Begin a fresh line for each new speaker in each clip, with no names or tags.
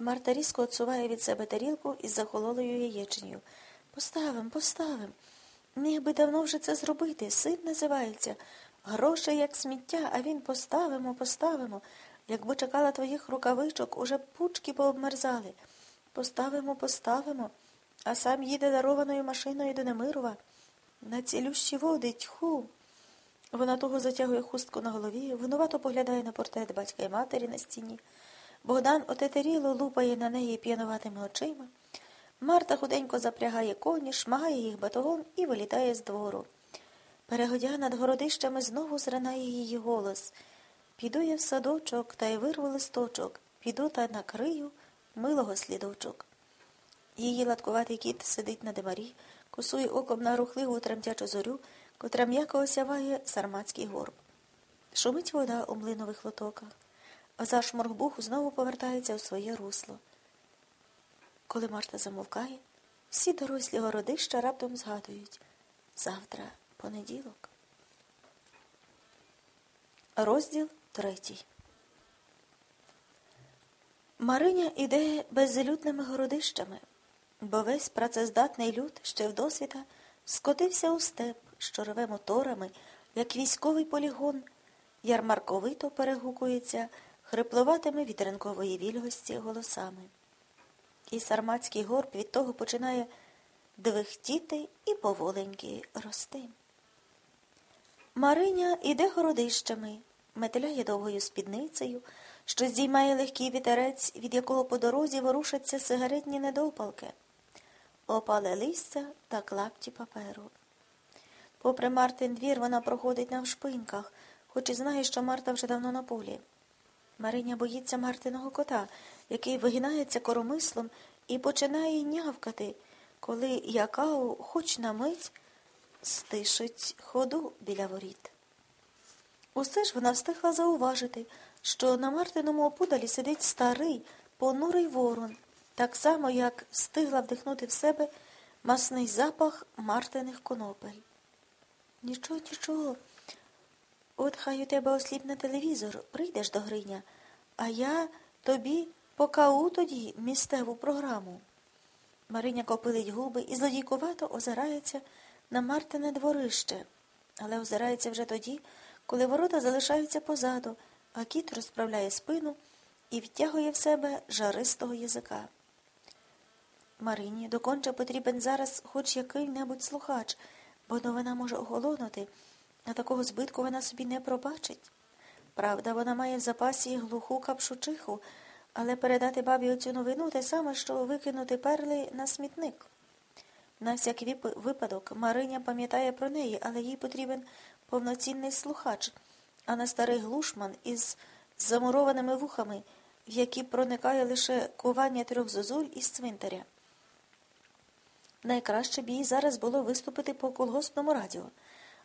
Марта різко отсуває від себе тарілку із захололою яєчнею. Поставим, поставим. Міг би давно вже це зробити. Син називається. Грошей, як сміття, а він поставимо, поставимо. Якби чекала твоїх рукавичок, уже пучки пообмерзали. Поставимо, поставимо. А сам їде дарованою машиною до Немирова. На цілющі води, тьху. Вона того затягує хустку на голові, винувато поглядає на портрет батька і матері на стіні. Богдан отетеріло лупає на неї п'януватими очима. Марта худенько запрягає коні, шмагає їх батогом і вилітає з двору. Перегодя над городищами знову зринає її голос. Піду я в садочок та й вирву листочок, піду та накрию милого слідочок. Її латкуватий кіт сидить на демарі, косує оком на рухливу тремтячу зорю, котра м'яко осяває сарматський горб. Шумить вода у млинових лотоках, а зашморг знову повертається у своє русло. Коли Марта замовкає, всі дорослі городища раптом згадують завтра понеділок. Розділ третій. Мариня іде безлюдними городищами, бо весь працездатний люд ще вдосвіта скотився у степ, що реве моторами, як військовий полігон, ярмарковито перегукується хрипловатими від ринкової вільгості голосами. І сарматський горб від того починає двихтіти і поволеньки рости. Мариня іде городищами, метеляє довгою спідницею, що здіймає легкий вітерець, від якого по дорозі ворушаться сигаретні недопалки, опале листя та клапті паперу. Попри Мартин двір, вона проходить навшпиньках, хоч і знає, що Марта вже давно на полі. Мариня боїться Мартиного кота, який вигинається коромислом і починає нявкати, коли Якау хоч на мить стишить ходу біля воріт. Усе ж вона встигла зауважити, що на Мартиному опудалі сидить старий, понурий ворон, так само, як встигла вдихнути в себе масний запах Мартиних конопель. Нічого, нічого. От хай у тебе осліпне телевізор, прийдеш до Гриня, а я тобі покау тоді місцеву програму. Мариня копилить губи і злодійкувато озирається на Мартине дворище, але озирається вже тоді, коли ворота залишаються позаду, а кіт розправляє спину і втягує в себе жаристого язика. Марині доконче потрібен зараз хоч який-небудь слухач, бо новина може оголонути, а такого збитку вона собі не пробачить. Правда, вона має в запасі глуху капшучиху, але передати бабі оцю новину те саме, що викинути перли на смітник. На всякий випадок Мариня пам'ятає про неї, але їй потрібен повноцінний слухач, а не старий глушман із замурованими вухами, в які проникає лише кування трьох зозуль із цвинтаря. Найкраще б їй зараз було виступити по колгоспному радіо,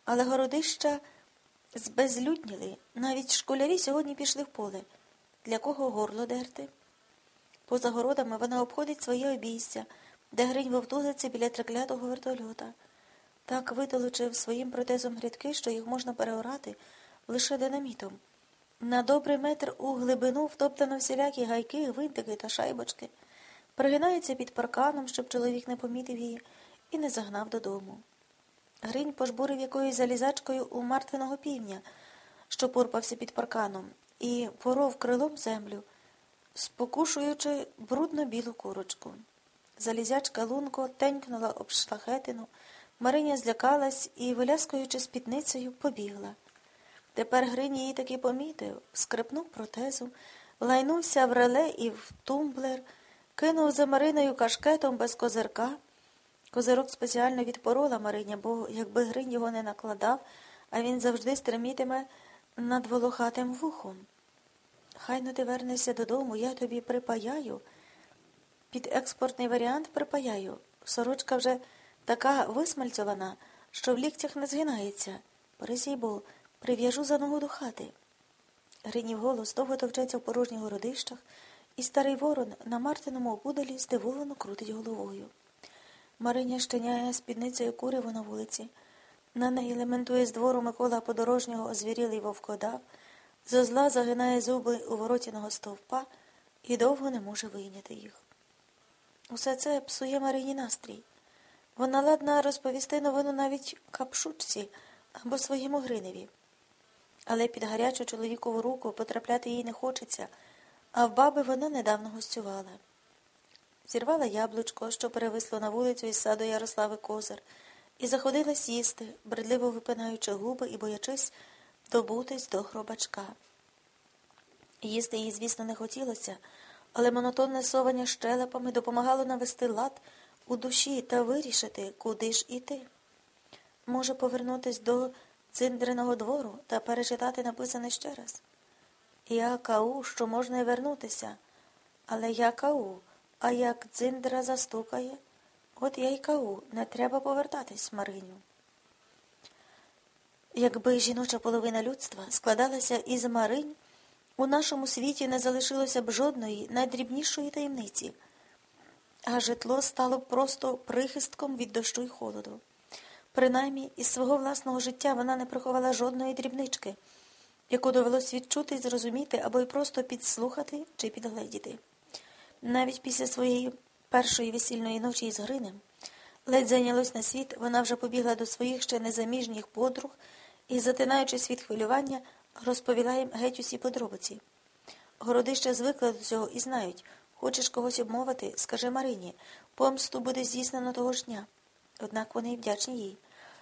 але городища збезлюдніли, навіть школярі сьогодні пішли в поле. Для кого горло дерти? Поза городами вона обходить своє обійстя, де гринь вовтузиться біля триклятого вертольота. Так витолочив своїм протезом грядки, що їх можна переорати лише динамітом. На добрий метр у глибину втоптано всілякі гайки, гвинтики та шайбочки. Пригинається під парканом, щоб чоловік не помітив її, і не загнав додому. Гринь пожбурив якоюсь залізачкою у Мартиного півня, що порпався під парканом, і поров крилом землю, спокушуючи брудно білу курочку. Залізячка лунко тенькнула об шлахетину, Мариня злякалась і, виляскуючи спідницею, побігла. Тепер Гринь її таки помітив, скрипнув протезу, лайнувся в реле і в тумблер, кинув за Мариною кашкетом без козирка. Козирок спеціально відпорола Мариня, бо якби Гринь його не накладав, а він завжди стримітиме над волохатим вухом. Хай но ти вернешся додому, я тобі припаяю. Під експортний варіант припаяю. Сорочка вже така висмальцьована, що в ліктях не згинається. Пересійбо, прив'яжу за ногу до хати. Гринів голос довго товчеться в порожніх городищах, і старий ворон на Мартиному опудалі здивовано крутить головою. Мариня щеняє спідницею куриво на вулиці. На неї лементує з двору Микола Подорожнього озвірілий вовкодав, зо зла загинає зуби у воротяного стовпа, і довго не може вийняти їх. Усе це псує Марині настрій. Вона ладна розповісти новину навіть капшучці або своєму Гриневі. Але під гарячу чоловікову руку потрапляти їй не хочеться, а в баби вона недавно гостювала. Зірвала яблучко, що перевисло на вулицю із саду Ярослави Козир, і заходила сісти, бредливо випинаючи губи і боячись добутись до хробачка. Їсти їй, звісно, не хотілося, але монотонне совання щелепами допомагало навести лад у душі та вирішити, куди ж іти. Може повернутись до циндриного двору та перечитати написане ще раз. Я кау, що можна й вернутися, але я кау, а як дзиндра застукає, от я й кау, не треба повертатись, Мариню. Якби жіноча половина людства складалася із Маринь, у нашому світі не залишилося б жодної найдрібнішої таємниці, а житло стало б просто прихистком від дощу й холоду. Принаймні, із свого власного життя вона не приховала жодної дрібнички, яку довелось відчути, зрозуміти або й просто підслухати чи підгледіти. Навіть після своєї першої весільної ночі із Гринем ледь зайнялось на світ, вона вже побігла до своїх ще незаміжніх подруг і, затинаючись від хвилювання, розповіла їм геть усі подробиці. Городища звикли до цього і знають хочеш когось обмовити, скажи Марині, помсту буде здійснено того ж дня. Однак вони вдячні їй.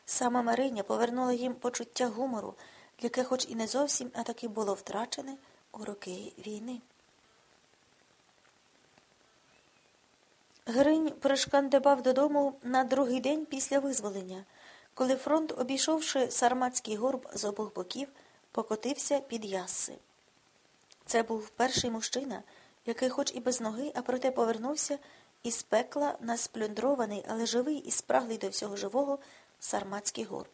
Сама Мариня повернула їм почуття гумору, яке, хоч і не зовсім, а таки було втрачене у роки війни. Гринь пришкандибав додому на другий день після визволення, коли фронт, обійшовши Сарматський горб з обох боків, покотився під ясси. Це був перший мужчина, який, хоч і без ноги, а проте повернувся із пекла на сплюндрований, але живий і спраглий до всього живого Сарматський горб.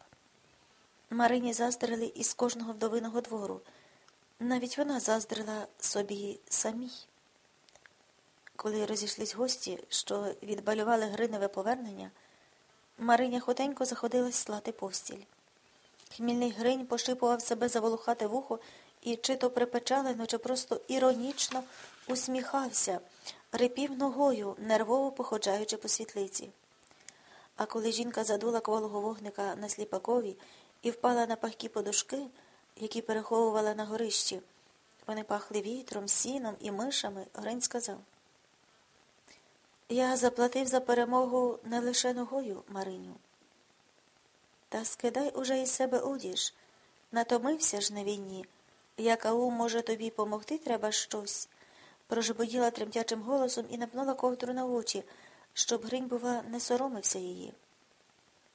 Марині заздрили із кожного вдовиного двору. Навіть вона заздрила собі самій. Коли розійшлись гості, що відбалювали Гриневе повернення, Мариня хотенько заходилась слати постіль. Хмільний Гринь пошипував себе за волохате вухо і чи то припечалено, чи просто іронічно усміхався, рипів ногою, нервово походжаючи по світлиці. А коли жінка задула кволого вогника на сліпакові і впала на пахкі подушки, які переховувала на горищі, вони пахли вітром, сіном і мишами, Гринь сказав. Я заплатив за перемогу не лише ногою, Мариню. Та скидай уже із себе одіж. Натомився ж на війні. Як ау, може, тобі помогти треба щось? Прожебоділа тремтячим голосом і напнула ковдру на очі, щоб Гринь, бува, не соромився її.